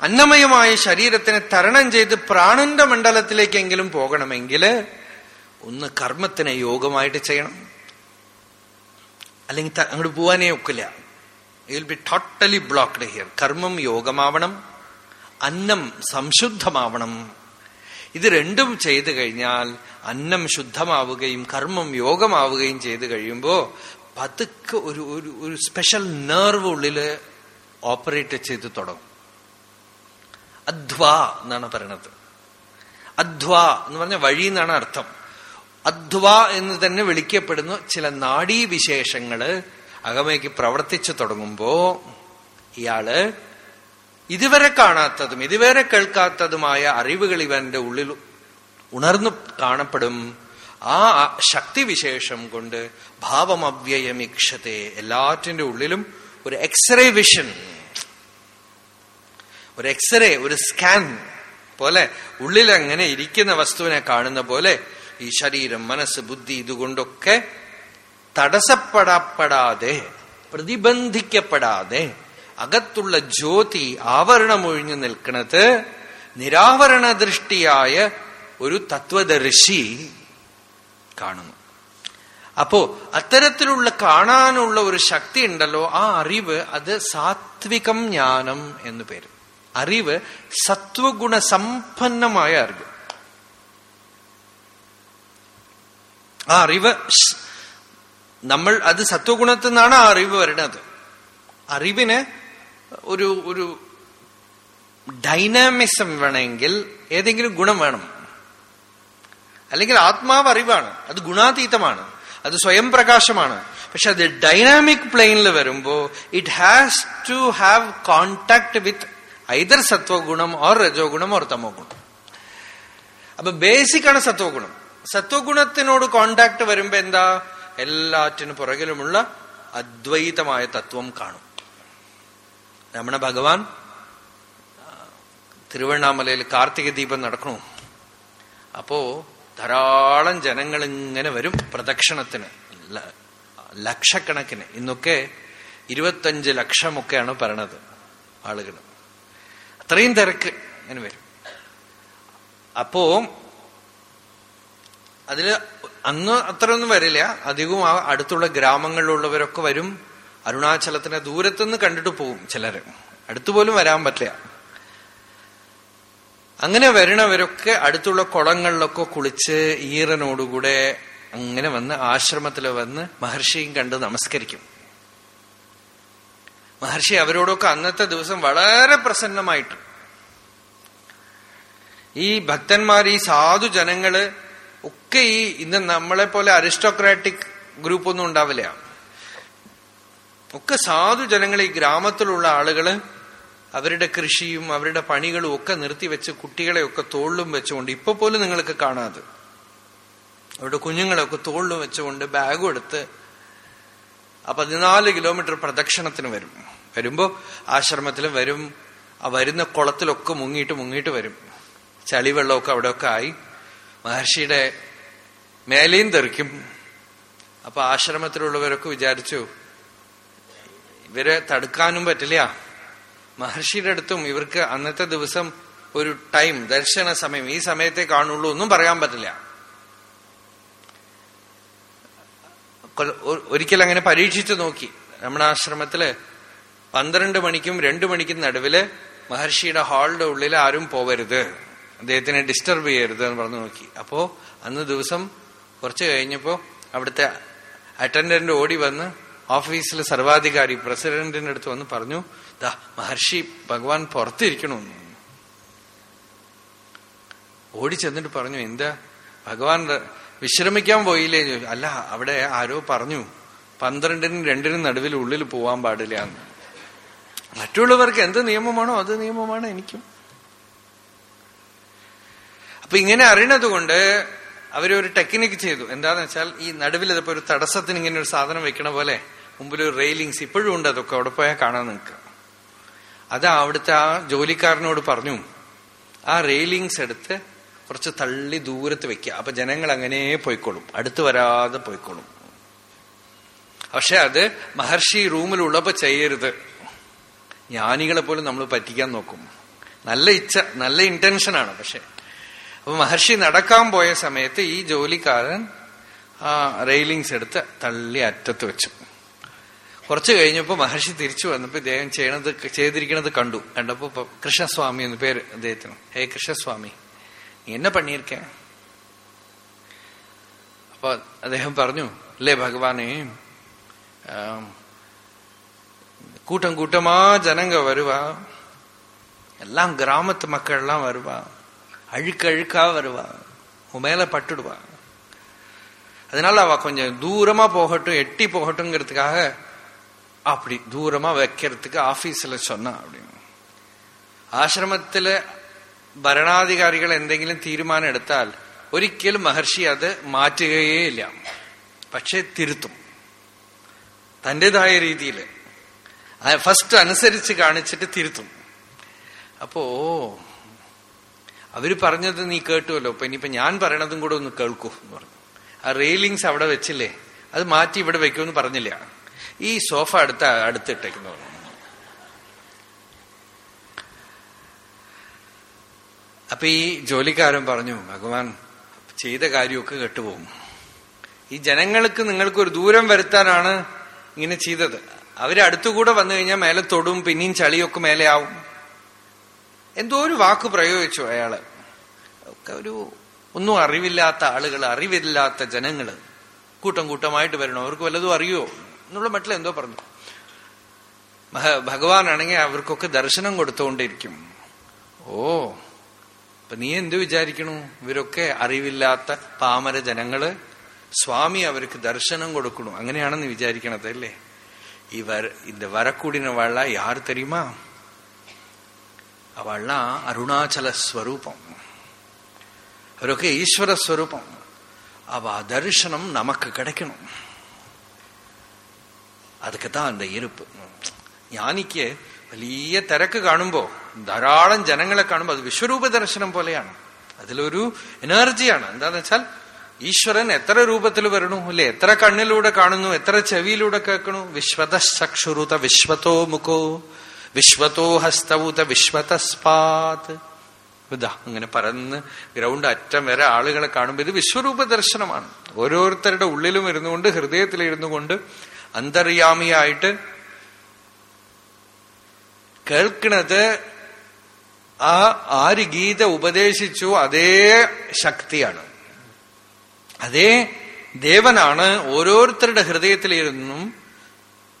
അന്നമയമായ ശരീരത്തിനെ തരണം ചെയ്ത് പ്രാണന്റെ മണ്ഡലത്തിലേക്കെങ്കിലും പോകണമെങ്കിൽ ഒന്ന് കർമ്മത്തിനെ യോഗമായിട്ട് ചെയ്യണം. അല്ലെങ്കിൽ അങ്ങോട്ട് പോവാനേ ഒക്കില്ല. Will be totally blocked here കർമ്മം യോഗമാവണം. അന്നം സംശുദ്ധമാവണം. ഇത് രണ്ടും ചെയ്തു കഴിഞ്ഞാൽ അന്നം ശുദ്ധമാവുകയും കർമ്മം യോഗമാവുകയും ചെയ്തു കഴിയുമ്പോൾ പതുക്കെ ഒരു ഒരു സ്പെഷ്യൽ നെർവ് ഉള്ളിൽ ഓപ്പറേറ്റ് ചെയ്ത് തുടങ്ങും. അധ്വ എന്നാണ് പറയണത്. അധ്വ എന്ന് പറഞ്ഞ വഴി എന്നാണ് അർത്ഥം. അധ്വ എന്ന് തന്നെ വിളിക്കപ്പെടുന്ന ചില നാഡീവിശേഷങ്ങൾ അകമയ്ക്ക് പ്രവർത്തിച്ചു തുടങ്ങുമ്പോ ഇയാൾ ഇതുവരെ കാണാത്തതും ഇതുവരെ കേൾക്കാത്തതുമായ അറിവുകൾ ഇവന്റെ ഉള്ളിൽ ഉണർന്നു കാണപ്പെടും. ആ ശക്തിവിശേഷം കൊണ്ട് ഭാവമവ്യയമിക്ഷത്തെ എല്ലാറ്റിന്റെ ഉള്ളിലും ഒരു എക്സ്റേ വിഷൻ ഒരു എക്സ്റേ ഒരു സ്കാൻ പോലെ ഉള്ളിൽ അങ്ങനെ ഇരിക്കുന്ന വസ്തുവിനെ കാണുന്ന പോലെ ഈ ശരീരം മനസ്സ് ബുദ്ധി ഇതുകൊണ്ടൊക്കെ തടസ്സപ്പെടപ്പെടാതെ പ്രതിബന്ധിക്കപ്പെടാതെ അകത്തുള്ള ജ്യോതി ആവരണമൊഴിഞ്ഞു നിൽക്കുന്നത് നിരാവരണ ദൃഷ്ടിയായ ഒരു തത്വദർശി കാണുന്നു. അപ്പോ അത്തരത്തിലുള്ള കാണാനുള്ള ഒരു ശക്തി ഉണ്ടല്ലോ ആ അറിവ് അത് സാത്വികം ജ്ഞാനം എന്ന് പേര്. അറിവ് സത്വഗുണ സമ്പന്നമായ അറിവ്. ആ അറിവ് നമ്മൾ അത് സത്വഗുണത്തിൽ നിന്നാണ് ആ അറിവ് വരുന്നത്. അറിവിന് ഒരു ഒരു ഡൈനാമിസം വേണമെങ്കിൽ ഏതെങ്കിലും ഗുണം വേണം. അല്ലെങ്കിൽ ആത്മാവ് അറിവാണ്. അത് ഗുണാതീതമാണ്. അത് സ്വയം പ്രകാശമാണ്. പക്ഷെ അത് ഡൈനാമിക് പ്ലെയിനിൽ വരുമ്പോൾ it has to have contact with either സത്വഗുണം or രജോഗുണം ഓർ തമോ ഗുണം അപ്പൊ ബേസിക് ആണ് സത്വഗുണം സത്വഗുണത്തിനോട് കോണ്ടാക്ട് വരുമ്പോ എന്താ എല്ലാറ്റിനു പുറകിലുമുള്ള അദ്വൈതമായ തത്വം കാണും രമണ ഭഗവാൻ തിരുവണ്ണാമലയിൽ കാർത്തിക ദീപം നടക്കണു അപ്പോ ധാരാളം ജനങ്ങൾ ഇങ്ങനെ വരും പ്രദക്ഷിണത്തിന്. ലക്ഷക്കണക്കിന്. ഇന്നൊക്കെ ഇരുപത്തഞ്ച് ലക്ഷമൊക്കെയാണ് പറയണത് ആളുകൾ അത്രയും തിരക്ക്. അങ്ങനെ വരും. അപ്പോ അതിൽ അന്ന് അത്രയൊന്നും വരില്ല. അധികവും ആ അടുത്തുള്ള ഗ്രാമങ്ങളിലുള്ളവരൊക്കെ വരും. അരുണാചലത്തിനെ ദൂരത്തുനിന്ന് കണ്ടിട്ട് പോവും ചിലര്. അടുത്തുപോലും വരാൻ പറ്റില്ല. അങ്ങനെ വരണവരൊക്കെ അടുത്തുള്ള കുളങ്ങളിലൊക്കെ കുളിച്ച് ഈറനോടുകൂടെ അങ്ങനെ വന്ന് ആശ്രമത്തിൽ വന്ന് മഹർഷിയും കണ്ട് നമസ്കരിക്കും. മഹർഷി അവരോടൊക്കെ അന്നത്തെ ദിവസം വളരെ പ്രസന്നമായിട്ട്. ഈ ഭക്തന്മാർ ഈ സാധു ജനങ്ങൾ ഒക്കെ ഈ ഇന്ന് നമ്മളെ പോലെ അരിസ്റ്റോക്രാറ്റിക് ഗ്രൂപ്പ് ഒന്നും ഉണ്ടാവില്ല. ഒക്കെ സാധു ജനങ്ങൾ ഈ ഗ്രാമത്തിലുള്ള ആളുകൾ അവരുടെ കൃഷിയും അവരുടെ പണികളും ഒക്കെ നിർത്തിവെച്ച് കുട്ടികളെയൊക്കെ തോളിലും വെച്ചുകൊണ്ട് ഇപ്പൊ പോലും നിങ്ങൾക്ക് കാണാതെ. അവരുടെ കുഞ്ഞുങ്ങളെയൊക്കെ തോളിലും വെച്ചുകൊണ്ട് ബാഗും എടുത്ത് ആ പതിനാല് കിലോമീറ്റർ പ്രദക്ഷിണത്തിന് വരും. വരുമ്പോ ആശ്രമത്തിൽ വരും. ആ വരുന്ന കുളത്തിലൊക്കെ മുങ്ങിയിട്ട് മുങ്ങിയിട്ട് വരും. ചളിവെള്ളമൊക്കെ അവിടെയൊക്കെ ആയി. മഹർഷിയുടെ മേലെയും തെറിക്കും. അപ്പൊ ആശ്രമത്തിലുള്ളവരൊക്കെ വിചാരിച്ചു ഇവരെ തടുക്കാനും പറ്റില്ല. മഹർഷിയുടെ അടുത്തും ഇവർക്ക് അന്നത്തെ ദിവസം ഒരു ടൈം ദർശന സമയം ഈ സമയത്തെ കാണുള്ളൂ ഒന്നും പറയാൻ പറ്റില്ല. ഒരിക്കൽ അങ്ങനെ പരീക്ഷിച്ചു നോക്കി. നമ്മുടെ ആശ്രമത്തിൽ പന്ത്രണ്ട് മണിക്കും രണ്ടു മണിക്കും നടുവിൽ മഹർഷിയുടെ ഹാളിന്റെ ഉള്ളിൽ ആരും പോവരുത്. അദ്ദേഹത്തിനെ ഡിസ്റ്റർബ് ചെയ്യരുത് എന്ന് പറഞ്ഞു നോക്കി. അപ്പോ അന്ന് ദിവസം കുറച്ച് കഴിഞ്ഞപ്പോ അവിടുത്തെ അറ്റൻഡന്റ് ഓടി വന്ന് ഓഫീസിൽ സർവാധികാരി പ്രസിഡന്റിന്റെ അടുത്ത് വന്ന് പറഞ്ഞു ദാ മഹർഷി ഭഗവാൻ പുറത്തിരിക്കണമെന്ന് ഓടി ചെന്നിട്ട് പറഞ്ഞു എന്താ? ഭഗവാൻ വിശ്രമിക്കാൻ പോയില്ലേ? അല്ല അവിടെ ആരോ പറഞ്ഞു പന്ത്രണ്ടിനും രണ്ടിനും നടുവിൽ ഉള്ളിൽ പോവാൻ പാടില്ല എന്ന്. മറ്റുള്ളവർക്ക് എന്ത് നിയമമാണോ അത് നിയമമാണ് എനിക്കും. അപ്പൊ ഇങ്ങനെ അറിയണത് കൊണ്ട് അവരൊരു ടെക്നിക്ക് ചെയ്തു. എന്താന്ന് വെച്ചാൽ ഈ നടുവിൽ ഇതിപ്പോ ഒരു തടസ്സത്തിന് ഇങ്ങനെ ഒരു സാധനം വെക്കണ പോലെ മുമ്പിൽ ഒരു റെയിലിങ്സ് ഇപ്പോഴും ഉണ്ട് അതൊക്കെ അവിടെ പോയാൽ കാണാൻ നിൽക്കുക. അത് അവിടുത്തെ ആ ജോലിക്കാരനോട് പറഞ്ഞു ആ റെയിലിങ്സ് എടുത്ത് കുറച്ച് തള്ളി ദൂരത്ത് വെക്കുക. അപ്പൊ ജനങ്ങൾ അങ്ങനെ പോയിക്കോളും. അടുത്ത് വരാതെ പോയിക്കോളും. പക്ഷെ അത് മഹർഷി റൂമിലുള്ളപ്പോ ചെയ്യരുത്. ജ്ഞാനികളെ പോലും നമ്മൾ പറ്റിക്കാൻ നോക്കും. നല്ല ഇച്ഛ നല്ല ഇന്റൻഷനാണ് പക്ഷെ. അപ്പൊ മഹർഷി നടക്കാൻ പോയ സമയത്ത് ഈ ജോലിക്കാരൻ ആ റെയിലിങ്സ് എടുത്ത് തള്ളി അറ്റത്ത് വെച്ചു. കുറച്ചു കഴിഞ്ഞപ്പോ മഹർഷി തിരിച്ചു വന്നപ്പോ ഇദ്ദേഹം ചെയ്യണത് ചെയ്തിരിക്കണത് കണ്ടു. കണ്ടപ്പോ ഇപ്പൊ കൃഷ്ണസ്വാമി എന്ന് പേര് അദ്ദേഹത്തിന്. ഹേ കൃഷ്ണസ്വാമി നീ എന്നെ പണിയിരിക്ക അപ്പൊ അദ്ദേഹം പറഞ്ഞു അല്ലേ ഭഗവാനെ கூட்டம் கூட்டமா ஜனங்க வருவா எல்லாம் கிராமத்து மக்கள் எல்லாம் வருவா அழுக்கு அழுக்கா வருவா உன் மேல பட்டுடுவா அதனால அவ கொஞ்சம் தூரமா போகட்டும் எட்டி போகட்டும்ங்கிறதுக்காக அப்படி தூரமா வைக்கிறதுக்கு ஆபீஸ்ல சொன்னா அப்படின்னு ആശ്രമത്തില് ഭരണാധികാരികൾ എന്തെങ്കിലും തീരുമാനം എടുത്താൽ ഒരിക്കലും മഹർഷി അത് മാറ്റുകയേ ഇല്ല പക്ഷെ തിരുത്തും തന്റേതായ രീതിയിൽ ഫസ്റ്റ് അനുസരിച്ച് കാണിച്ചിട്ട് തിരുത്തും. അപ്പോ അവർ പറഞ്ഞത് നീ കേട്ടുവല്ലോ. അപ്പൊ ഇനിയിപ്പോ ഞാൻ പറയണതും കൂടെ ഒന്ന് കേൾക്കൂ എന്ന് പറഞ്ഞു. ആ റെയിലിങ്സ് അവിടെ വെച്ചില്ലേ? അത് മാറ്റി ഇവിടെ വെക്കുമെന്ന് പറഞ്ഞില്ല. ഈ സോഫ അടുത്ത അടുത്തിട്ടേക്കുന്നു പറഞ്ഞു. അപ്പൊ ഈ ജോലിക്കാരൻ പറഞ്ഞു ഭഗവാൻ ചെയ്ത കാര്യമൊക്കെ കെട്ടുപോകും. ഈ ജനങ്ങൾക്ക് നിങ്ങൾക്ക് ഒരു ദൂരം വരുത്താനാണ് ഇങ്ങനെ ചെയ്തത്. അവർ അടുത്തുകൂടെ വന്നു കഴിഞ്ഞാൽ മേലെ തൊടും പിന്നെയും ചളിയൊക്കെ മേലെ ആവും. എന്തോ ഒരു വാക്ക് പ്രയോഗിച്ചു അയാൾ. ഒക്കെ ഒരു ഒന്നും അറിവില്ലാത്ത ആളുകൾ അറിവില്ലാത്ത ജനങ്ങൾ. കൂട്ടം കൂട്ടമായിട്ട് വരണം. അവർക്ക് വല്ലതും അറിയോ? എന്നുള്ള മട്ടിൽ എന്തോ പറഞ്ഞു. ഭഗവാനാണെങ്കിൽ അവർക്കൊക്കെ ദർശനം കൊടുത്തുകൊണ്ടിരിക്കും ഓ അപ്പൊ നീ എന്ത് വിചാരിക്കണു? ഇവരൊക്കെ അറിവില്ലാത്ത പാമര ജനങ്ങൾ സ്വാമി അവർക്ക് ദർശനം കൊടുക്കണു. അങ്ങനെയാണെന്ന് വിചാരിക്കണത് അല്ലേ ഈ വര இந்த வரக்கூடின வள்ள யார் தெரியுமா அவள்லாம் அருணாச்சல ஸ்வரூபம் അവരൊക്കെ ഈശ്വര സ്വരൂപം അവ ദർശനം നമുക്ക് കിടക്കണം അതൊക്കെ താ அந்த ഇരുപ്പ് ജ്ഞാനിക്ക് വലിയ തിരക്ക് കാണുമ്പോ ധാരാളം ജനങ്ങളെ കാണുമ്പോൾ അത് വിശ്വരൂപ ദർശനം പോലെയാണ് അതിലൊരു എനർജിയാണ് എന്താന്ന് വെച്ചാൽ ഈശ്വരൻ എത്ര രൂപത്തിൽ വരണു? അല്ലെ? എത്ര കണ്ണിലൂടെ കാണുന്നു? എത്ര ചെവിയിലൂടെ കേൾക്കണു? വിശ്വത ചക്ഷുരുത വിശ്വത്തോ മുഖോ? വിശ്വത്തോ ഹസ്തവുത വിശ്വതസ്പാത്. ഇതാ അങ്ങനെ പരന്ന് ഗ്രൗണ്ട് അറ്റം വരെ ആളുകളെ കാണുമ്പോൾ ഇത് വിശ്വരൂപ ദർശനമാണ്. ഓരോരുത്തരുടെ ഉള്ളിലും ഇരുന്നു ഇരുന്നുകൊണ്ട് ഹൃദയത്തിലിരുന്നു കൊണ്ട് അന്തർയാമിയായിട്ട് കേൾക്കണത് ആ ആര് ഗീത ഉപദേശിച്ചു അതേ ശക്തിയാണ്. അതേ ദേവനാണ് ഓരോരുത്തരുടെ ഹൃദയത്തിലിരുന്നും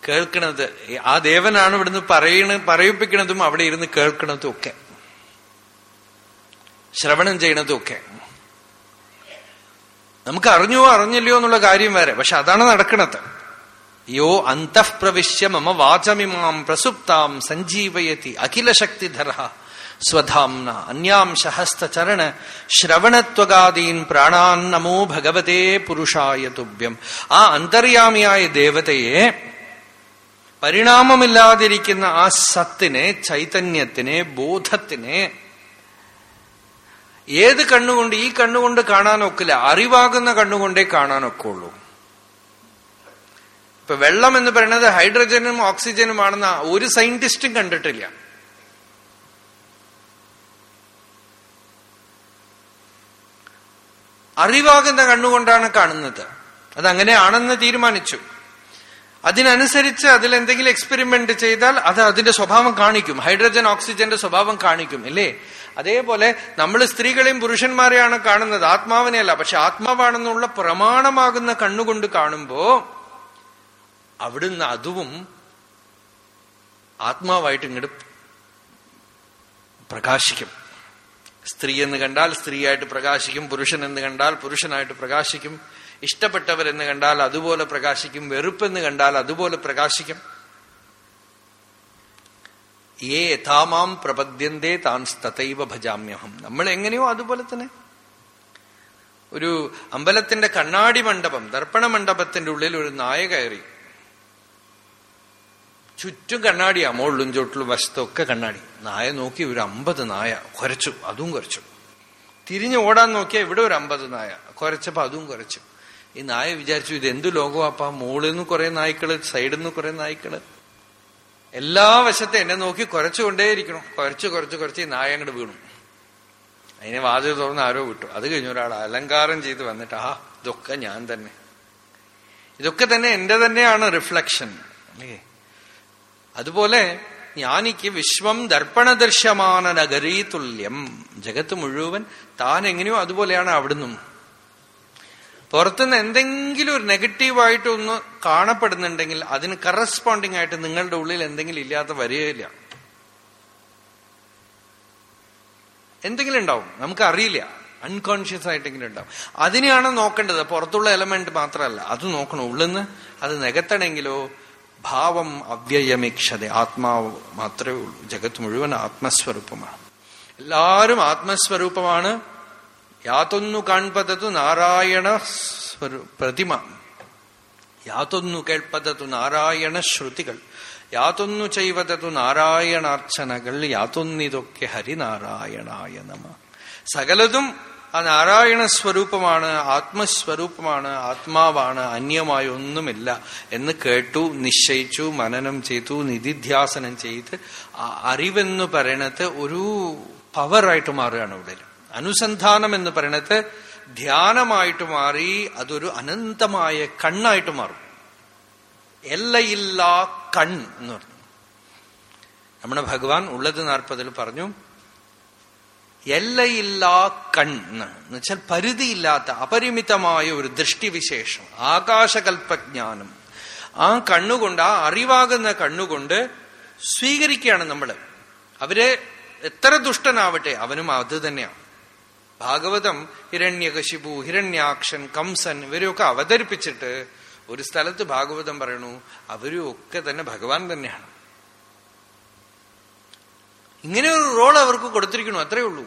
കേൾക്കുന്നത് ആ ദേവനാണ് ഇവിടുന്ന് പറയണ പറയിപ്പിക്കുന്നതും അവിടെ ഇരുന്ന് കേൾക്കുന്നതും ഒക്കെ ശ്രവണം ചെയ്യണതും ഒക്കെ നമുക്ക് അറിഞ്ഞോ അറിഞ്ഞില്ലയോ എന്നുള്ള കാര്യം വേറെ. പക്ഷെ അതാണ് നടക്കുന്നത് യോ അന്തഃപ്രവിശ്യ മമ വാചമിമാം പ്രസുപ്താം സഞ്ജീവയതി അഖിലശക്തിധര. സ്വധാംന അന്യാംശ ഹസ്തചരണ ശ്രവണത്വകാദീൻ പ്രാണാൻ നമോ ഭഗവതേ പുരുഷായ തുഭ്യം. ആ അന്തര്യാമിയായ ദേവതയെ പരിണാമമില്ലാതിരിക്കുന്ന ആ സത്തിനെ ചൈതന്യത്തിനെ ബോധത്തിനെ ഏത് കണ്ണുകൊണ്ട് ഈ കണ്ണുകൊണ്ട് കാണാനൊക്കില്ല അറിവാകുന്ന കണ്ണുകൊണ്ടേ കാണാനൊക്കുള്ളൂ. ഇപ്പൊ വെള്ളം എന്ന് പറയുന്നത് ഹൈഡ്രജനും ഓക്സിജനുമാണെന്ന് ഒരു സയന്റിസ്റ്റും കണ്ടിട്ടില്ല. അറിവാകുന്ന കണ്ണുകൊണ്ടാണ് കാണുന്നത്. അതങ്ങനെയാണെന്ന് തീരുമാനിച്ചു. അതിനനുസരിച്ച് അതിൽ എന്തെങ്കിലും എക്സ്പെരിമെന്റ് ചെയ്താൽ അത് അതിന്റെ സ്വഭാവം കാണിക്കും. ഹൈഡ്രജൻ ഓക്സിജന്റെ സ്വഭാവം കാണിക്കും ഇല്ലേ അതേപോലെ നമ്മൾ സ്ത്രീകളെയും പുരുഷന്മാരെയാണ് കാണുന്നത്. ആത്മാവിനെയല്ല പക്ഷെ ആത്മാവാണെന്നുള്ള പ്രമാണമാകുന്ന കണ്ണുകൊണ്ട് കാണുമ്പോ അവിടുന്ന് അതും ആത്മാവായിട്ട് ഇങ്ങോട്ട് പ്രകാശിക്കും. സ്ത്രീ എന്ന് കണ്ടാൽ സ്ത്രീയായിട്ട് പ്രകാശിക്കും പുരുഷൻ എന്ന് കണ്ടാൽ പുരുഷനായിട്ട് പ്രകാശിക്കും. ഇഷ്ടപ്പെട്ടവരെന്ന് കണ്ടാൽ അതുപോലെ പ്രകാശിക്കും വെറുപ്പെന്ന് കണ്ടാൽ അതുപോലെ പ്രകാശിക്കും. ഏ യഥാമാം പ്രപദ്യന്തേ താൻ തഥൈവ ഭജാമ്യഹം. നമ്മൾ എങ്ങനെയോ അതുപോലെ തന്നെ. ഒരു അമ്പലത്തിന്റെ കണ്ണാടി മണ്ഡപം ദർപ്പണ മണ്ഡപത്തിന്റെ ഉള്ളിൽ ഒരു നായ കയറി. ചുറ്റും കണ്ണാടിയാ. മുകളിലും ചോട്ടിലും വശത്തൊക്കെ കണ്ണാടി. നായ നോക്കി ഒരു അമ്പത് നായ. കുരച്ചു. അതും കുരച്ചു. തിരിഞ്ഞു ഓടാൻ നോക്കിയാൽ ഇവിടെ ഒരു അമ്പത് നായ. കുരച്ചപ്പോ അതും കുരച്ചു. ഈ നായ വിചാരിച്ചു ഇത് എന്ത് ലോകമാപ്പാ മുകളിൽ നിന്ന് കുറെ നായ്ക്കൾ സൈഡിൽ നിന്ന് കുറെ നായ്ക്കൾ. എല്ലാ വശത്തെ എന്നെ നോക്കി കുരച്ചുകൊണ്ടേയിരിക്കണം കുരച്ച് കുരച്ച് കുറച്ച് ഈ നായ അങ്ങോട്ട് വീണു. അതിനെ വാതിൽ തുറന്ന് ആരോ വിട്ടു. അത് കഴിഞ്ഞ ഒരാൾ അലങ്കാരം ചെയ്ത് വന്നിട്ട് ആ ഇതൊക്കെ ഞാൻ തന്നെ. ഇതൊക്കെ തന്നെ എന്റെ തന്നെയാണ് റിഫ്ലക്ഷൻ. അല്ലേ? അതുപോലെ ജ്ഞാനിക്ക് വിശ്വം ദർപ്പണദർശമാന നഗരീ തുല്യം ജഗത്ത് മുഴുവൻ താൻ എങ്ങനെയോ അതുപോലെയാണ് അവിടുന്നും. പുറത്തുനിന്ന് എന്തെങ്കിലും ഒരു നെഗറ്റീവായിട്ട് ഒന്ന് കാണപ്പെടുന്നുണ്ടെങ്കിൽ അതിന് കറസ്പോണ്ടിങ് ആയിട്ട് നിങ്ങളുടെ ഉള്ളിൽ എന്തെങ്കിലും ഇല്ലാത്ത വരികയില്ല. എന്തെങ്കിലും ഉണ്ടാവും. നമുക്ക് അറിയില്ല അൺകോൺഷ്യസ് ആയിട്ടെങ്കിലും ഉണ്ടാവും. അതിനെയാണ് നോക്കേണ്ടത്. പുറത്തുള്ള എലമെന്റ് മാത്രമല്ല. അത് നോക്കണം. ഉള്ളിൽ നിന്ന് അത് നികത്തണമെങ്കിലോ ഭാവം അവ്യയമീക്ഷത. ആത്മാവ് മാത്രമേ ഉള്ളൂ. ജഗത്ത് മുഴുവൻ ആത്മസ്വരൂപമാണ്. എല്ലാവരും ആത്മസ്വരൂപമാണ്. യാതൊന്നു കാൺപതതു നാരായണ പ്രതിമ. യാതൊന്നു കേൾപ്പതതു നാരായണ ശ്രുതികൾ. യാതൊന്നു ചെയ്വതതു നാരായണാർച്ചനകൾ. യാതൊന്നിതൊക്കെ ഹരിനാരായണായ നമ. സകലതും ആ നാരായണ സ്വരൂപമാണ് ആത്മസ്വരൂപമാണ് ആത്മാവാണ് അന്യമായ ഒന്നുമില്ല എന്ന് കേട്ടു നിശ്ചയിച്ചു മനനം ചെയ്തു നിധിധ്യാസനം ചെയ്ത് ആ അറിവെന്ന് പറയണത് ഒരു പവറായിട്ട് മാറുകയാണ് ഇവിടെ അനുസന്ധാനം എന്ന് പറയണത് ധ്യാനമായിട്ട് മാറി അതൊരു അനന്തമായ കണ്ണായിട്ട് മാറും. എല്ലയില്ലാ കൺ എന്ന് പറഞ്ഞു. നമ്മുടെ ഭഗവാൻ ഉള്ളത് നാൽപ്പതിൽ പറഞ്ഞു എല്ലയില്ലാ എന്ന് എന്നുവെച്ചാൽ പരിധിയില്ലാത്ത അപരിമിതമായ ഒരു ദൃഷ്ടിവിശേഷം ആകാശകൽപ്പജ്ഞാനം. ആ കണ്ണുകൊണ്ട് ആ അറിവാകുന്ന കണ്ണുകൊണ്ട് സ്വീകരിക്കുകയാണ് നമ്മൾ അവരെ എത്ര ദുഷ്ടനാവട്ടെ അവനും അത് തന്നെയാണ്. ഭാഗവതം ഹിരണ്യകശിപു ഹിരണ്യാക്ഷൻ കംസൻ ഇവരെയൊക്കെ അവതരിപ്പിച്ചിട്ട് ഒരു സ്ഥലത്ത് ഭാഗവതം പറയണു അവരും ഒക്കെ തന്നെ ഭഗവാൻ തന്നെയാണ്. ഇങ്ങനെ ഒരു റോൾ അവർക്ക് കൊടുത്തിരിക്കണു അത്രേ ഉള്ളൂ.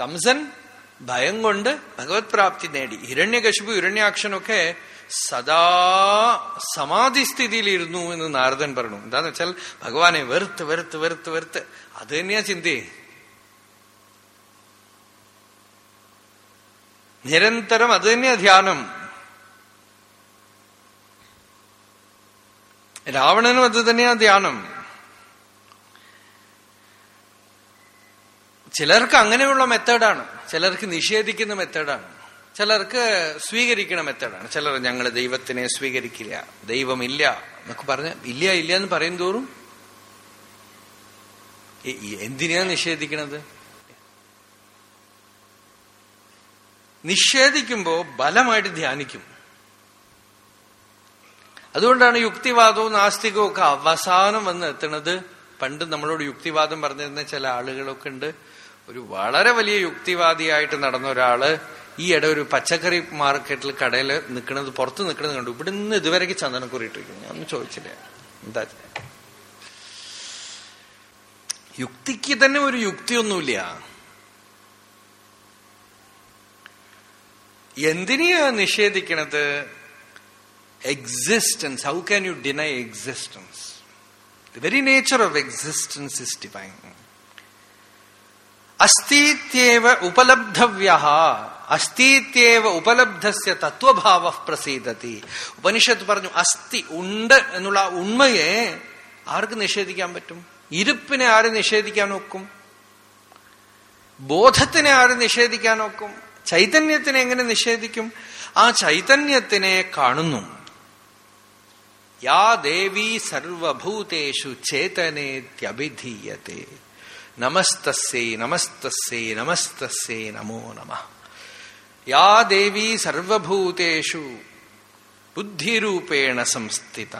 കംസൻ ഭയം കൊണ്ട് ഭഗവത് പ്രാപ്തി നേടി. ഹിരണ്യകശിപു ഹിരണ്യാക്ഷനൊക്കെ സദാ സമാധിസ്ഥിതിയിലിരുന്നു എന്ന് നാരദൻ പറഞ്ഞു. എന്താന്ന് വെച്ചാൽ ഭഗവാനെ വെറുത്ത് വെറുത്ത് വെറുത്ത് വെറുത്ത്. അത് തന്നെയാ ചിന്തയെ നിരന്തരം അത് തന്നെയാ ധ്യാനം. രാവണനും അത് തന്നെയാ ധ്യാനം. ചിലർക്ക് അങ്ങനെയുള്ള മെത്തേഡാണ്. ചിലർക്ക് നിഷേധിക്കുന്ന മെത്തേഡാണ്. ചിലർക്ക് സ്വീകരിക്കുന്ന മെത്തേഡാണ്. ചിലർ ഞങ്ങൾ ദൈവത്തിനെ സ്വീകരിക്കില്ല. ദൈവമില്ല എന്നൊക്കെ പറഞ്ഞ ഇല്ല ഇല്ല എന്ന് പറയും തോറും? എന്തിനാ നിഷേധിക്കണത്? നിഷേധിക്കുമ്പോ ബലമായിട്ട് ധ്യാനിക്കും. അതുകൊണ്ടാണ് യുക്തിവാദവും നാസ്തികവും ഒക്കെ അവസാനം വന്ന് എത്തുന്നത് പണ്ട് നമ്മളോട് യുക്തിവാദം പറഞ്ഞിരുന്ന ചില ആളുകളൊക്കെ ഉണ്ട്. ഒരു വളരെ വലിയ യുക്തിവാദിയായിട്ട് നടന്ന ഒരാൾ ഈ ഇട ഒരു പച്ചക്കറി മാർക്കറ്റിൽ കടയിൽ നിൽക്കുന്നത് പുറത്ത് നിൽക്കുന്നത് കണ്ടു. ഇവിടെ നിന്ന് ഇതുവരേക്ക് ചന്ദനക്കുറി ഇട്ടിരിക്കുന്നു ഞാൻ ചോദിച്ചില്ല. എന്താ? യുക്തിക്ക് തന്നെ ഒരു യുക്തിയൊന്നുമില്ല. എന്തിനെയാ നിഷേധിക്കണത്? Existence how can you deny existence the very nature of existence is divine അസ്തീത്യേവ ഉപലബ്ധവ്യ അസ്തീത്യേവ ഉപലബ്ധസ്യ തത്വഭാവ പ്രസീദതി. ഉപനിഷത്ത് പറഞ്ഞു അസ്ഥി ഉണ്ട് എന്നുള്ള ഉണ്മയെ ആർക്ക് നിഷേധിക്കാൻ പറ്റും? ഇരുപ്പിനെ ആര് നിഷേധിക്കാൻ നോക്കും ബോധത്തിനെ ആര് നിഷേധിക്കാൻ നോക്കും ചൈതന്യത്തിനെ എങ്ങനെ നിഷേധിക്കും? ആ ചൈതന്യത്തിനെ കാണുന്നു. യാ ദേവി സർവഭൂതേഷു ചേതനേത്യഭിധീയത്തെ നമസ്തസ്യൈ നമസ്തസ്യൈ നമസ്തസ്യൈ നമോ നമ യാ ദേവി സർവഭൂതേഷു ബുദ്ധിരൂപേണ സംസ്ഥിത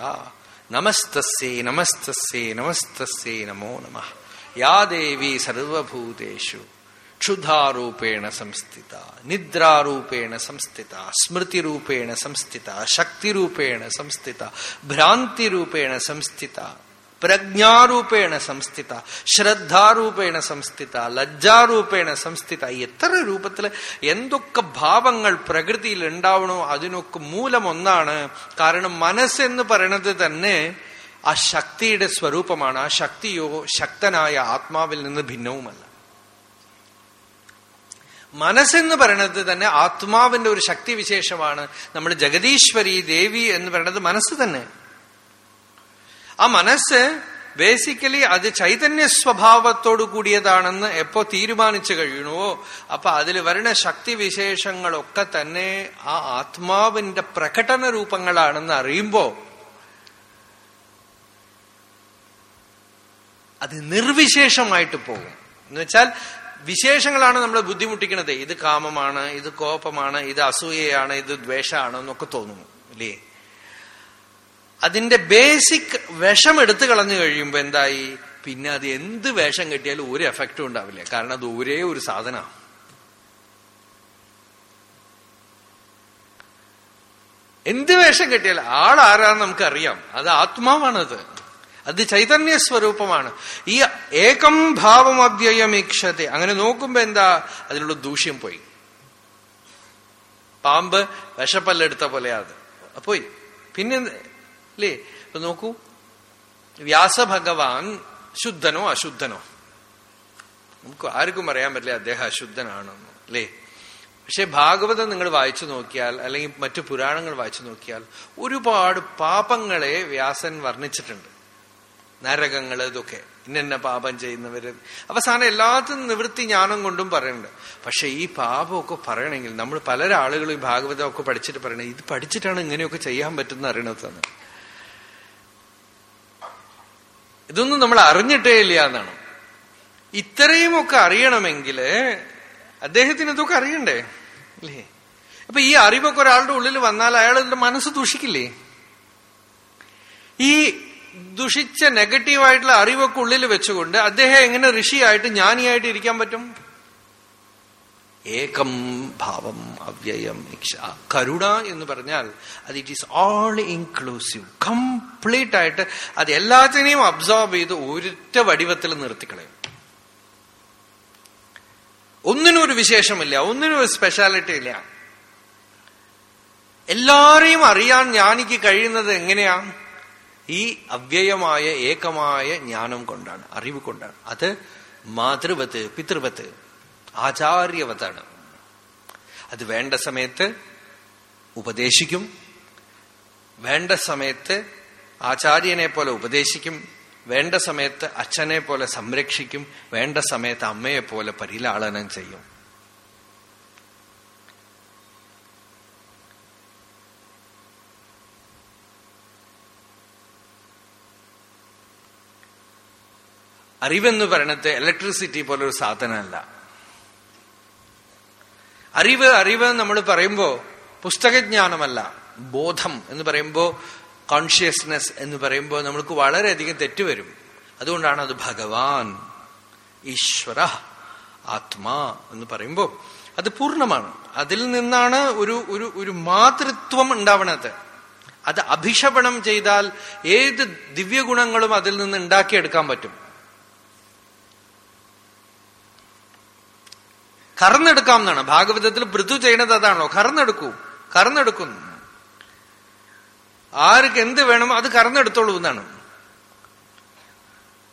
നമസ്തസ്യൈ നമസ്തസ്യൈ നമസ്തസ്യൈ നമോ നമ യാ ദേവി സർവഭൂതേഷു ക്ഷുധാരൂപേണ സംസ്ഥിത നിദ്രാരൂപേണ സംസ്ഥിത സ്മൃതിരൂപേണ സംസ്ഥിത ശക്തിരൂപേണ സംസ്ഥിത ഭ്രാന്തിരൂപേണ സംസ്ഥിത പ്രജ്ഞാരൂപേണ സംസ്ഥിത ശ്രദ്ധാരൂപേണ സംസ്ഥിത ലജ്ജാരൂപേണ സംസ്ഥിത. എത്ര രൂപത്തിൽ എന്തൊക്കെ ഭാവങ്ങൾ പ്രകൃതിയിൽ ഉണ്ടാവണോ അതിനൊക്കെ മൂലം ഒന്നാണ്. കാരണം മനസ്സെന്ന് പറയണത് തന്നെ ആ ശക്തിയുടെ സ്വരൂപമാണ്. ആ ശക്തിയോ ശക്തനായ ആത്മാവിൽ നിന്ന് ഭിന്നവുമല്ല. മനസ്സെന്ന് പറയണത് തന്നെ ആത്മാവിന്റെ ഒരു ശക്തി വിശേഷമാണ് നമ്മൾ ജഗദീശ്വരി ദേവി എന്ന് പറയുന്നത് മനസ്സ് തന്നെ. ആ മനസ്സ് ബേസിക്കലി അത് ചൈതന്യ സ്വഭാവത്തോടു കൂടിയതാണെന്ന് എപ്പോ തീരുമാനിച്ചു കഴിയണോ അപ്പൊ അതിൽ വരുന്ന ശക്തി വിശേഷങ്ങളൊക്കെ തന്നെ ആ ആത്മാവിന്റെ പ്രകടന രൂപങ്ങളാണെന്ന് അറിയുമ്പോ അത് നിർവിശേഷമായിട്ട് പോകും. എന്നുവെച്ചാൽ വിശേഷങ്ങളാണ് നമ്മൾ ബുദ്ധിമുട്ടിക്കുന്നത്. ഇത് കാമമാണ് ഇത് കോപമാണ് ഇത് അസൂയയാണ് ഇത് ദ്വേഷമാണ് എന്നൊക്കെ തോന്നുന്നു അല്ലേ അതിന്റെ ബേസിക് വിഷം എടുത്തു കളഞ്ഞു കഴിയുമ്പോ എന്തായി? പിന്നെ അത് എന്ത് വേഷം കെട്ടിയാലും ഒരു എഫക്റ്റും ഉണ്ടാവില്ല. കാരണം അത് ഒരേ ഒരു സാധന. എന്ത് വേഷം കെട്ടിയാൽ ആളാരാന്ന് നമുക്കറിയാം. അത് ആത്മാവാണത്. അത് ചൈതന്യ സ്വരൂപമാണ്. ഈ ഏകം ഭാവം അവ്യയമീക്ഷത്തെ അങ്ങനെ നോക്കുമ്പോ എന്താ? അതിലുള്ള ദൂഷ്യം പോയി. പാമ്പ് വിഷപ്പല്ലെടുത്ത പോലെയാ അത്. പോയി. പിന്നെ അല്ലേ ഇപ്പൊ നോക്കൂ. വ്യാസഭഗവാൻ ശുദ്ധനോ അശുദ്ധനോ? നമുക്ക് ആർക്കും അറിയാൻ പറ്റില്ല അദ്ദേഹം അശുദ്ധനാണെന്ന് അല്ലേ പക്ഷെ ഭാഗവതം നിങ്ങൾ വായിച്ചു നോക്കിയാൽ അല്ലെങ്കിൽ മറ്റു പുരാണങ്ങൾ വായിച്ചു നോക്കിയാൽ ഒരുപാട് പാപങ്ങളെ വ്യാസൻ വർണിച്ചിട്ടുണ്ട്. നരകങ്ങൾ ഇതൊക്കെ ഇന്ന പാപം ചെയ്യുന്നവര്. അവസാനം എല്ലാത്തിനും നിവൃത്തി ജ്ഞാനം കൊണ്ടും പറയുന്നുണ്ട്. പക്ഷെ ഈ പാപമൊക്കെ പറയണമെങ്കിൽ നമ്മൾ പല ആളുകളും ഈ ഭാഗവതമൊക്കെ പഠിച്ചിട്ട് പറയണേ ഇത് പഠിച്ചിട്ടാണ് ഇങ്ങനെയൊക്കെ ചെയ്യാൻ പറ്റുന്ന അറിയണതെന്ന് ഇതൊന്നും നമ്മൾ അറിഞ്ഞിട്ടേ ഇല്ല എന്നാണ്. ഇത്രയുമൊക്കെ അറിയണമെങ്കിൽ അദ്ദേഹത്തിന് ഇതൊക്കെ അറിയണ്ടേ? അല്ലേ അപ്പൊ ഈ അറിവൊക്കെ ഒരാളുടെ ഉള്ളിൽ വന്നാൽ അയാൾ ഇതിന്റെ മനസ്സ് ദുഷിക്കില്ലേ? ഈ ദുഷിച്ച നെഗറ്റീവായിട്ടുള്ള അറിവൊക്കെ ഉള്ളിൽ വെച്ചുകൊണ്ട് അദ്ദേഹം എങ്ങനെ ഋഷിയായിട്ട് ജ്ഞാനിയായിട്ട് ഇരിക്കാൻ പറ്റും? ഏകം ഭാവം. അവ്യയം കരുണ എന്ന് പറഞ്ഞാൽ അത് it is all inclusive complete ആയിട്ട് അത് എല്ലാത്തിനെയും അബ്സോർബ് ചെയ്ത് ഒരൊറ്റ വടിവത്തിൽ നിർത്തിക്കളയും ഒന്നിനും ഒരു വിശേഷമില്ല ഒന്നിനും ഒരു സ്പെഷ്യാലിറ്റി ഇല്ല. എല്ലാരെയും അറിയാൻ ജ്ഞാനിക്ക് കഴിയുന്നത് എങ്ങനെയാ? ഈ അവ്യയമായ ഏകമായ ജ്ഞാനം കൊണ്ടാണ് അറിവ് കൊണ്ടാണ്. അത് മാതൃവത്ത് പിതൃവത്ത് ആചാര്യവത്താണ് അത് വേണ്ട സമയത്ത് ഉപദേശിക്കും. വേണ്ട സമയത്ത് ആചാര്യനെ പോലെ ഉപദേശിക്കും. വേണ്ട സമയത്ത് അച്ഛനെ പോലെ സംരക്ഷിക്കും. വേണ്ട സമയത്ത് അമ്മയെ പോലെ പരിലാളനം ചെയ്യും. അറിവെന്ന് പറയണത് ഇലക്ട്രിസിറ്റി പോലൊരു സാധനമല്ല. അറിവ് അറിവ് നമ്മൾ പറയുമ്പോൾ പുസ്തകജ്ഞാനമല്ല ബോധം എന്ന് പറയുമ്പോൾ കോൺഷ്യസ്നെസ് എന്ന് പറയുമ്പോൾ നമ്മൾക്ക് വളരെയധികം തെറ്റുവരും അതുകൊണ്ടാണ് അത് ഭഗവാൻ ഈശ്വര ആത്മാ എന്ന് പറയുമ്പോൾ അത് പൂർണമാണ്. അതിൽ നിന്നാണ് ഒരു ഒരു ഒരു മാതൃത്വം ഉണ്ടാവണത്. അത് അഭിഷപണം ചെയ്താൽ ഏത് ദിവ്യഗുണങ്ങളും അതിൽ നിന്ന് ഉണ്ടാക്കിയെടുക്കാൻ പറ്റും. കറന്നെടുക്കാം എന്നാണ് ഭാഗവതത്തിൽ പൃഥു ചെയ്യണത് അതാണല്ലോ. കറന്നെടുക്കൂ. കറന്നെടുക്കുന്നു ആർക്ക് എന്ത് വേണമോ അത് കറന്നെടുത്തോളൂ എന്നാണ്.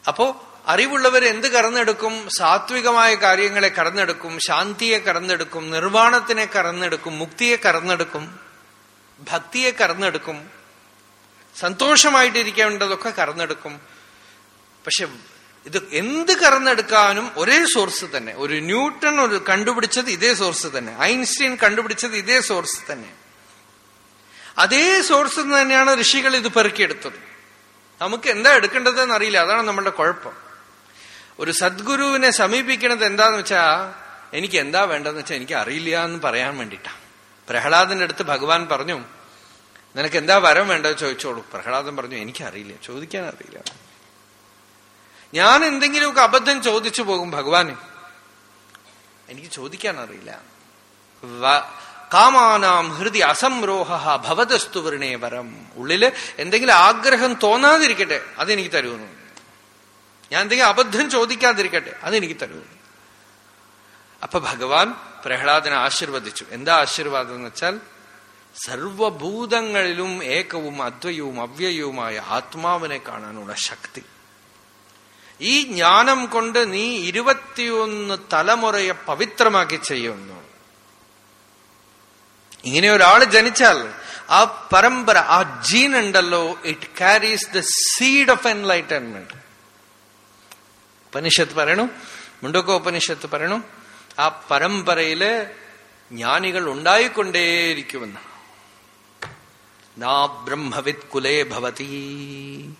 അപ്പോ അറിവുള്ളവർ എന്ത് കറന്നെടുക്കും? സാത്വികമായ കാര്യങ്ങളെ കറന്നെടുക്കും ശാന്തിയെ കറന്നെടുക്കും നിർവാണത്തിനെ കറന്നെടുക്കും മുക്തിയെ കറന്നെടുക്കും ഭക്തിയെ കറന്നെടുക്കും സന്തോഷമായിട്ടിരിക്കേണ്ടതൊക്കെ കറന്നെടുക്കും. പക്ഷെ ഇത് എന്ത് കറന്നെടുക്കാനും ഒരേ സോഴ്സ് തന്നെ. ഒരു ന്യൂട്ടൺ ഒരു കണ്ടുപിടിച്ചത് ഇതേ സോഴ്സ് തന്നെ. ഐൻസ്റ്റീൻ കണ്ടുപിടിച്ചത് ഇതേ സോഴ്സ് തന്നെ. അതേ സോഴ്സ് തന്നെയാണ് ഋഷികൾ ഇത് പെറുക്കിയെടുത്തത്. നമുക്ക് എന്താ എടുക്കേണ്ടതെന്ന് അറിയില്ല. അതാണ് നമ്മളുടെ കുഴപ്പം. ഒരു സദ്ഗുരുവിനെ സമീപിക്കണത് എന്താന്ന് വെച്ചാ എനിക്ക് എന്താ വേണ്ടതെന്ന് വെച്ചാൽ എനിക്ക് അറിയില്ല എന്ന് പറയാൻ വേണ്ടിയിട്ടാണ് പ്രഹ്ലാദന്റെ അടുത്ത് ഭഗവാൻ പറഞ്ഞു നിനക്ക് എന്താ വരം വേണ്ടത് ചോദിച്ചോളൂ. പ്രഹ്ലാദൻ പറഞ്ഞു എനിക്കറിയില്ല. ചോദിക്കാൻ അറിയില്ല. ഞാൻ എന്തെങ്കിലുമൊക്കെ അബദ്ധം ചോദിച്ചു പോകും ഭഗവാന്. എനിക്ക് ചോദിക്കാൻ അറിയില്ല കാമാനാം ഹൃദി അസംരോഹ ഭവതസ്തു വൃണേ വരം. ഉള്ളിൽ എന്തെങ്കിലും ആഗ്രഹം തോന്നാതിരിക്കട്ടെ അതെനിക്ക് തരുമെന്ന് ഞാൻ എന്തെങ്കിലും അബദ്ധം ചോദിക്കാതിരിക്കട്ടെ അതെനിക്ക് തരുമെന്ന് അപ്പൊ ഭഗവാൻ പ്രഹ്ലാദനെ ആശീർവദിച്ചു. എന്താ ആശീർവാദം എന്ന് വെച്ചാൽ സർവഭൂതങ്ങളിലും ഏകവും അദ്വയവും അവ്യയവുമായ ആത്മാവിനെ കാണാനുള്ള ശക്തി. ഈ ജ്ഞാനം കൊണ്ട് നീ ഇരുപത്തിയൊന്ന് തലമുറയെ പവിത്രമാക്കി ചെയ്യുന്നു. ഇങ്ങനെ ഒരാൾ ജനിച്ചാൽ ആ പരമ്പര ആ ജീൻ ഉണ്ടല്ലോ it carries the seed of enlightenment ഉപനിഷത്ത് പറയണു മുണ്ടൊക്കെ ഉപനിഷത്ത് പറയണു ആ പരമ്പരയിൽ ജ്ഞാനികൾ ഉണ്ടായിക്കൊണ്ടേയിരിക്കുമെന്ന്. ബ്രഹ്മവിത് കുലേ ഭവതി.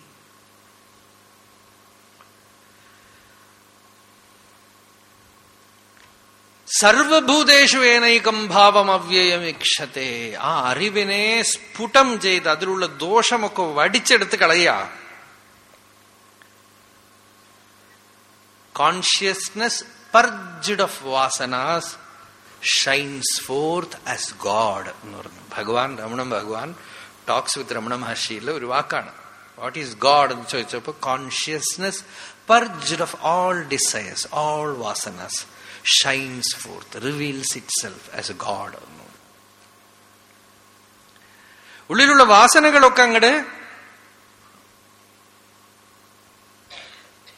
സർവഭൂതേഷു ഏനൈകം ഭാവം അവ്യയമിക്ഷത്തെ ആ അറിവിനെ സ്ഫുടം ചെയ്ത് അതിലുള്ള ദോഷമൊക്കെ വടിച്ചെടുത്ത് കളയുക. Consciousness purged of vasanas shines forth as God എന്ന് പറഞ്ഞു. ഭഗവാൻ രമണ ഭഗവാൻ ടോക്സ് വിത്ത് രമണ മഹർഷിയിലെ ഒരു വാക്കാണ്. വാട്ട് ഈസ് ഗോഡ് എന്ന് ചോദിച്ചപ്പോൾ consciousness purged of all desires all vasanas shines forth reveals itself as a god ഉള്ളിലുള്ള വാസനകളൊക്കെ അങ്ങട്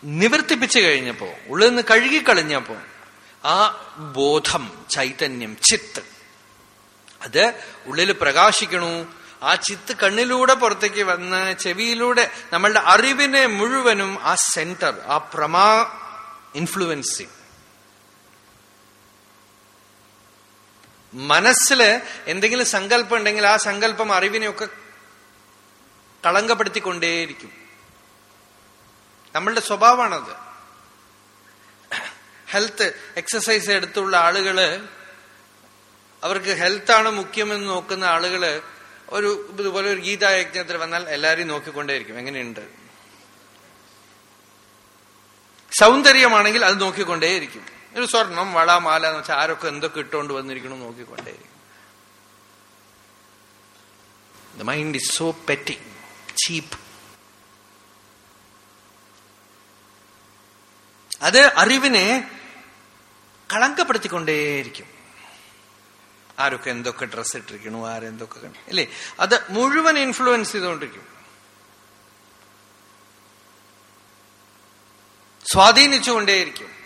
നിവർത്തിപ്പിച്ചു കഴിഞ്ഞപ്പോ ഉള്ളിൽ നിന്ന് കഴുകിക്കളഞ്ഞപ്പോ ആ ബോധം ചൈതന്യം ചിത്ത് അത് ഉള്ളിൽ പ്രകാശിക്കണു. ആ ചിത്ത് കണ്ണിലൂടെ പുറത്തേക്ക് വന്ന് ചെവിയിലൂടെ നമ്മളുടെ അറിവിനെ മുഴുവനും ആ സെന്റർ ആ പ്രമാ ഇൻഫ്ലുവൻസിങ് മനസ്സിൽ എന്തെങ്കിലും സങ്കല്പം ഉണ്ടെങ്കിൽ ആ സങ്കല്പം അറിവിനെയൊക്കെ കളങ്കപ്പെടുത്തിക്കൊണ്ടേയിരിക്കും. നമ്മളുടെ സ്വഭാവമാണത്. ഹെൽത്ത് എക്സസൈസ് എടുത്തുള്ള ആളുകൾ അവർക്ക് ഹെൽത്താണ് മുഖ്യമെന്ന് നോക്കുന്ന ആളുകൾ ഒരു ഇതുപോലെ ഒരു ഗീതായജ്ഞത്തിൽ വന്നാൽ എല്ലാരെയും നോക്കിക്കൊണ്ടേയിരിക്കും. എങ്ങനെയുണ്ട്? സൗന്ദര്യമാണെങ്കിൽ അത് നോക്കിക്കൊണ്ടേയിരിക്കും. ഒരു സ്വർണം വള മാല എന്ന് വെച്ചാൽ ആരൊക്കെ എന്തൊക്കെ ഇട്ടുകൊണ്ട് വന്നിരിക്കണം നോക്കിക്കൊണ്ടേ. The mind is so petty cheap അത് അറിവിനെ കളങ്കപ്പെടുത്തിക്കൊണ്ടേയിരിക്കും. ആരൊക്കെ എന്തൊക്കെ ഡ്രസ്സ് ഇട്ടിരിക്കണു ആരെന്തൊക്കെ അല്ലേ? അത് മുഴുവൻ ഇൻഫ്ലുവൻസ് ചെയ്തുകൊണ്ടിരിക്കും. സ്വാധീനിച്ചുകൊണ്ടേയിരിക്കും.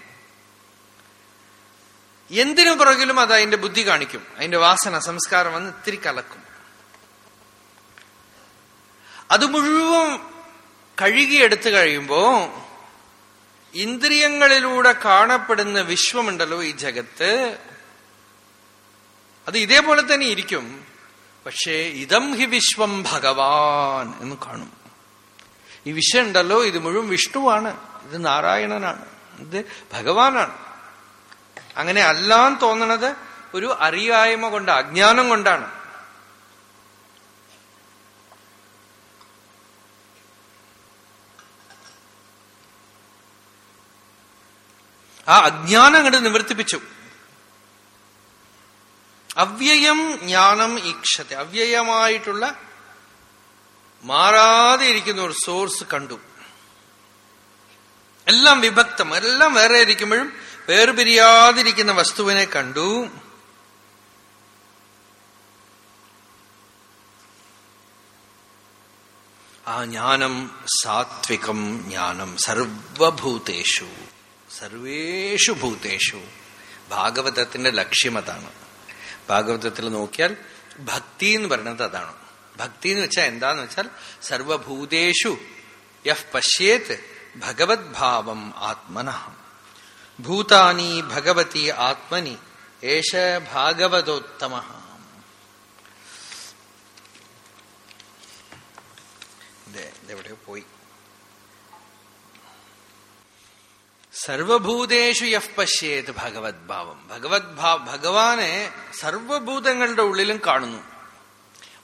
എന്തിനു പുറകിലും അത് അതിന്റെ ബുദ്ധി കാണിക്കും. അതിന്റെ വാസന സംസ്കാരം വന്ന് ഇത്തിരി കലക്കും. അത് മുഴുവൻ കഴുകിയെടുത്തു കഴിയുമ്പോ ഇന്ദ്രിയങ്ങളിലൂടെ കാണപ്പെടുന്ന വിശ്വമുണ്ടല്ലോ ഈ ജഗത്ത്. അത് ഇതേപോലെ തന്നെ ഇരിക്കും. പക്ഷേ ഇതം ഹി വിശ്വം ഭഗവാൻ എന്ന് കാണും. ഈ വിശ്വം ഉണ്ടല്ലോ ഇത് മുഴുവൻ വിഷ്ണുവാണ്. ഇത് നാരായണനാണ്. ഇത് ഭഗവാനാണ്. അങ്ങനെ അല്ലാന്ന് തോന്നണത് ഒരു അറിയായ്മ കൊണ്ട് അജ്ഞാനം കൊണ്ടാണ്. ആ അജ്ഞാനം കണ്ട് നിവർത്തിപ്പിച്ചു. അവ്യയം ജ്ഞാനം ഈക്ഷത്തെ. അവ്യയമായിട്ടുള്ള മാറാതെ ഇരിക്കുന്ന ഒരു സോഴ്സ് കണ്ടു. എല്ലാം വിഭക്തം. എല്ലാം വേറെ ഇരിക്കുമ്പോഴും വേർപിരിയാതിരിക്കുന്ന വസ്തുവിനെ കണ്ടു. ആ ജ്ഞാനം സാത്വികം ജ്ഞാനം സർവഭൂതേഷു. സർവേഷു ഭൂതേഷു. ഭാഗവതത്തിന്റെ ലക്ഷ്യം അതാണ്. ഭാഗവതത്തിൽ നോക്കിയാൽ ഭക്തി എന്ന് പറയുന്നത് അതാണ്. ഭക്തി എന്ന് വെച്ചാൽ എന്താന്ന് വെച്ചാൽ സർവഭൂതേഷു യഹ് പശ്യേത് ഭഗവത് ഭാവം ആത്മന ഭൂതാനി ഭഗവതി ആത്മനി ഏഷ ഭാഗവതോത്തമ ഇതെവിടെയോ പോയി സർവഭൂതേഷു യഹ് പശ്യേത് ഭഗവത് ഭാവം ഭഗവത് ഭാവ ഭഗവാനെ സർവഭൂതങ്ങളുടെ ഉള്ളിലും കാണുന്നു.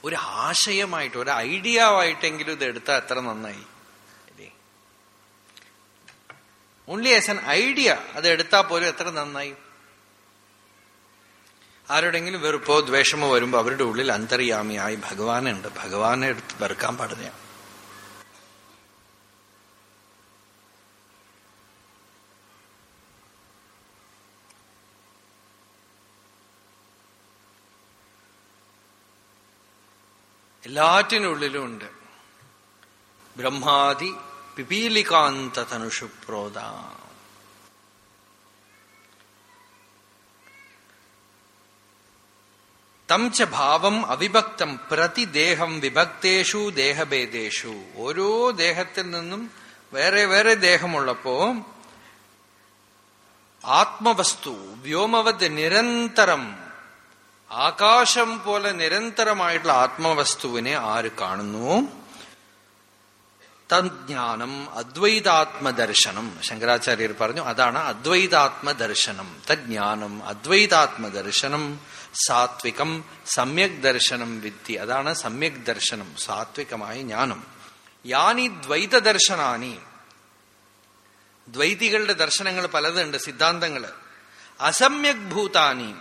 ഒരു ആശയമായിട്ട് ഒരു ഐഡിയ ആയിട്ടെങ്കിലും ഇത് എടുത്താൽ അത്ര നന്നായി. ഓൺലി ആസ് എൻ ഐഡിയ അത് എടുത്താൽ പോലും എത്ര നന്നായി? ആരോടെങ്കിലും വെറുപ്പോ ദ്വേഷമോ വരുമ്പോ അവരുടെ ഉള്ളിൽ അന്തര്യാമിയായി ഭഗവാനുണ്ട്. ഭഗവാനെ എടുത്ത് വെറുക്കാൻ പാടില്ല. എല്ലാറ്റിനുള്ളിലും ഉണ്ട്. ബ്രഹ്മാദി പിപീലികാന്ത തനുഷു പ്രോത തം ച ഭാവം അവിഭക്തം പ്രതിദേഹം വിഭക്തേഷു ദേഹഭേദേഷു. ഓരോ ദേഹത്തിൽ നിന്നും വേറെ വേറെ ദേഹമുള്ളപ്പോ ആത്മവസ്തു വ്യോമവത് നിരന്തരം ആകാശം പോലെ നിരന്തരമായിട്ടുള്ള ആത്മവസ്തുവിനെ ആര് കാണുന്നു? തജ്ഞാനം അദ്വൈതാത്മദർശനം. ശങ്കരാചാര്യർ പറഞ്ഞു അതാണ് അദ്വൈതാത്മദർശനം. തജ്ഞാനം അദ്വൈതാത്മദർശനം സാത്വികം സമ്യക് ദർശനം വിദ്യ. അതാണ് സമ്യക് ദർശനം സാത്വികമായ ജ്ഞാനം. യാനി ദ്വൈത ദർശനാനി ദ്വൈതികളുടെ ദർശനങ്ങൾ പലതുണ്ട് സിദ്ധാന്തങ്ങൾ അസമ്യക് ഭൂതാനി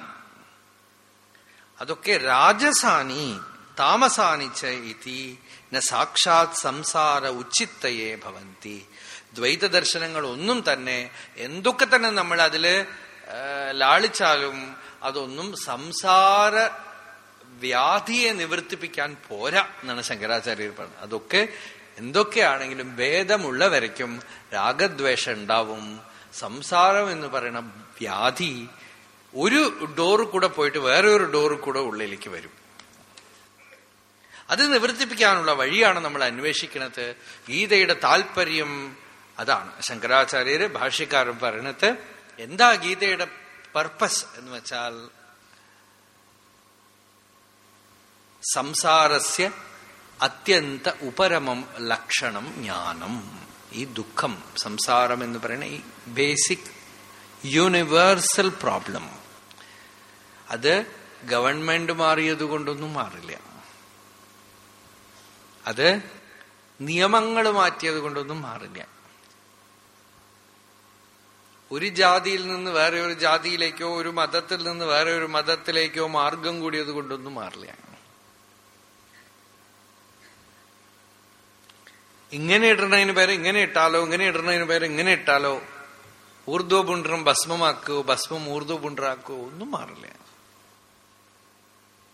അതൊക്കെ രാജസാനി താമസാനിച്ച ഇതി. സാക്ഷാത് സംസാര ഉച്ചിത്തയെ ഭവന്തി. ദ്വൈത ദർശനങ്ങൾ ഒന്നും തന്നെ എന്തൊക്കെ തന്നെ നമ്മൾ അതിൽ ലാളിച്ചാലും അതൊന്നും സംസാര വ്യാധിയെ നിവർത്തിപ്പിക്കാൻ പോരാ എന്നാണ് ശങ്കരാചാര്യർ പറഞ്ഞത്. അതൊക്കെ എന്തൊക്കെയാണെങ്കിലും ഭേദമുള്ളവരയ്ക്കും രാഗദ്വേഷം ഉണ്ടാവും സംസാരം എന്ന് പറയുന്ന വ്യാധി ഒരു ഡോറ് കൂടെ പോയിട്ട് വേറെ ഒരു ഡോറ് കൂടെ ഉള്ളിലേക്ക് വരും. അത് നിവർത്തിപ്പിക്കാനുള്ള വഴിയാണ് നമ്മൾ അന്വേഷിക്കുന്നത്. ഗീതയുടെ താല്പര്യം അതാണ്. ശങ്കരാചാര്യര് ഭാഷ്യക്കാരൻ പറയണത് എന്താ ഗീതയുടെ പർപ്പസ് എന്ന് വെച്ചാൽ സംസാരസ്യ അത്യന്ത ഉപരമം ലക്ഷണം ജ്ഞാനം. ഈ ദുഃഖം സംസാരം എന്ന് പറയുന്ന ഈ ബേസിക് യൂണിവേഴ്സൽ പ്രോബ്ലം അത് ഗവൺമെന്റ് മാറിയത് കൊണ്ടൊന്നും മാറില്ല. അത് നിയമങ്ങൾ മാറ്റിയത് കൊണ്ടൊന്നും മാറില്ല. ഒരു ജാതിയിൽ നിന്ന് വേറെ ഒരു ജാതിയിലേക്കോ ഒരു മതത്തിൽ നിന്ന് വേറെ ഒരു മതത്തിലേക്കോ മാർഗം കൂടിയത് കൊണ്ടൊന്നും മാറില്ല. ഇങ്ങനെ ഇടണതിന് പേരെ ഇങ്ങനെ ഇട്ടാലോ ഇങ്ങനെ ഇടണതിന് പേരെ ഇങ്ങനെ ഇട്ടാലോ ഊർധ്വ ഭസ്മമാക്കുകയോ ഭസ്മമാക്കോ ഭസ്മം ഊർധ്വ പുണ്ഡ്രാക്കോ ഒന്നും മാറില്ല.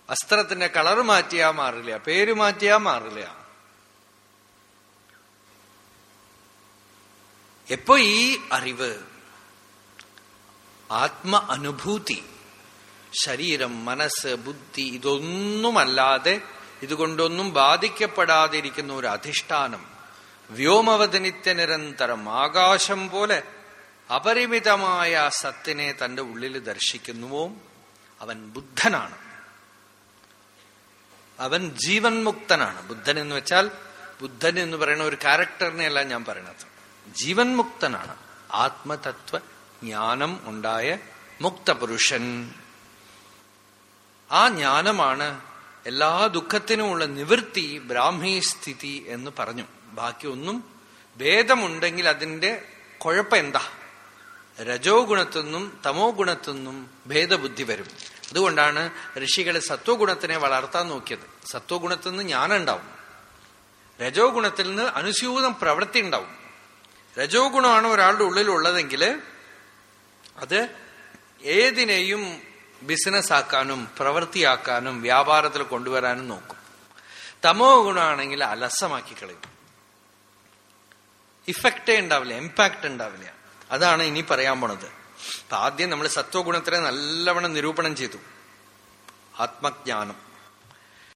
വസ്ത്രത്തിന്റെ കളർ മാറ്റിയാ മാറില്ല പേര് മാറ്റിയാ മാറില്ല. എപ്പോ ഈ അറിവ്? ആത്മ അനുഭൂതി ശരീരം മനസ്സ് ബുദ്ധി ഇതൊന്നുമല്ലാതെ ഇതുകൊണ്ടൊന്നും ബാധിക്കപ്പെടാതിരിക്കുന്ന ഒരു അധിഷ്ഠാനം വ്യോമവതനിത്യ നിരന്തരം ആകാശം പോലെ അപരിമിതമായ സത്തിനെ തന്റെ ഉള്ളിൽ ദർശിക്കുന്നുവോ? അവൻ ബുദ്ധനാണ്. അവൻ ജീവൻ മുക്തനാണ്. ബുദ്ധൻ എന്ന് വെച്ചാൽ ബുദ്ധൻ എന്ന് പറയുന്ന ഒരു ക്യാരക്ടറിനെയല്ല ഞാൻ പറയണത്. ജീവൻ മുക്തനാണ് ആത്മതത്വ ജ്ഞാനം ഉണ്ടായ മുക്തപുരുഷൻ. ആ ജ്ഞാനമാണ് എല്ലാ ദുഃഖത്തിനുമുള്ള നിവൃത്തി ബ്രാഹ്മീ സ്ഥിതി എന്ന് പറഞ്ഞു. ബാക്കിയൊന്നും ഭേദമുണ്ടെങ്കിൽ അതിന്റെ കുഴപ്പം എന്താ? രജോ ഗുണത്തൊന്നും തമോ ഗുണത്തൊന്നും ഭേദബുദ്ധി വരും. അതുകൊണ്ടാണ് ഋഷികൾ സത്വഗുണത്തിനെ വളർത്താൻ നോക്കിയത്. സത്വഗുണത്തിൽ നിന്ന് ജ്ഞാനുണ്ടാവും രജോ ഗുണത്തിൽ നിന്ന് അനുസ്യൂതം പ്രവൃത്തി ഉണ്ടാവും. രജോ ഗുണമാണ് ഒരാളുടെ ഉള്ളിലുള്ളതെങ്കിൽ അത് ഏതിനെയും ബിസിനസ് ആക്കാനും പ്രവൃത്തിയാക്കാനും വ്യാപാരത്തിൽ കൊണ്ടുവരാനും നോക്കും. തമോ ഗുണമാണെങ്കിൽ അലസമാക്കി കളയും. ഇഫക്റ്റേ ഉണ്ടാവില്ല ഇമ്പാക്ട് ഉണ്ടാവില്ല. അതാണ് ഇനി പറയാൻ പോണത്. ആദ്യം നമ്മൾ സത്വഗുണത്തിനെ നല്ലവണ്ണം നിരൂപണം ചെയ്തു. ആത്മജ്ഞാനം.